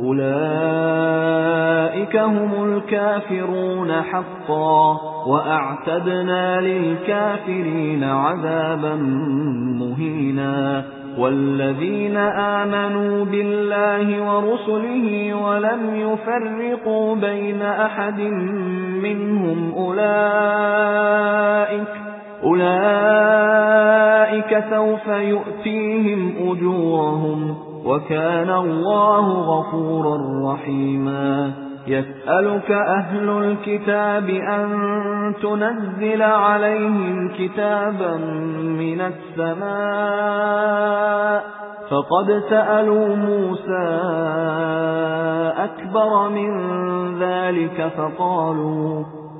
أولئك هم الكافرون حقا وأعتدنا للكافرين عذابا مهينا والذين آمنوا بالله ورسله ولم يفرقوا بين أحد منهم أولئك أولئك سوف يؤتيهم أجورهم وَكَانَ اللَّهُ غَفُورًا رَّحِيمًا. يَسْأَلُكَ أَهْلُ الْكِتَابِ أَن تُنَزِّلَ عَلَيْهِمْ كِتَابًا مِّنَ السَّمَاءِ. فَقَدْ سَأَلُوا مُوسَى أَكْبَرَ مِنْ ذَلِكَ فَقَالُوا